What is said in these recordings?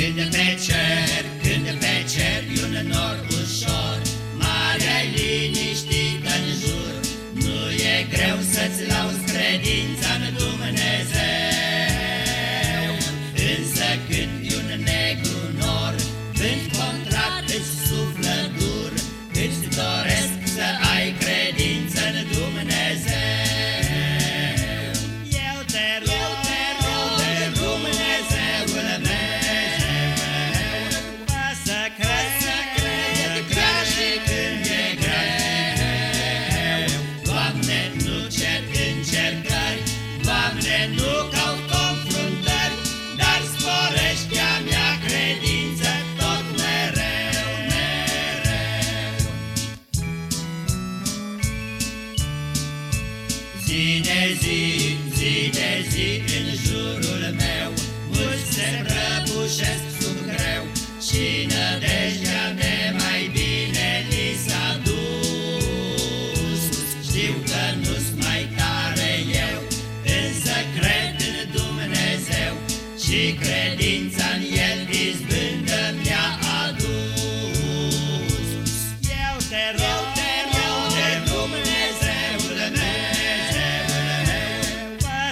Când pe cer, când pe cer e un nor ușor, Marea-i liniștită-n jur, Nu e greu să-ți lauzi credința, Zi de zi, zi de zi în jurul meu. Mulți se prăbușesc sub greu. Și nădejdea de mai bine li s-a dus. Știu că nu mai tare eu Însă cred în Dumnezeu. Și credința în El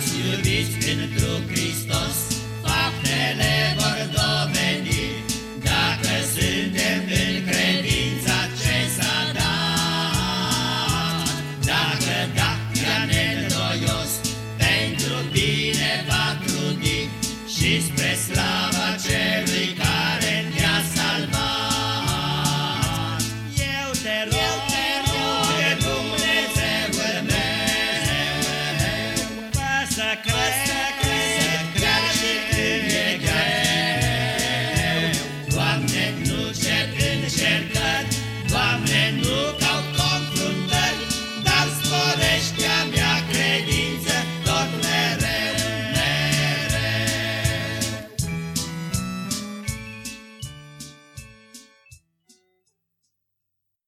Absolute beach in a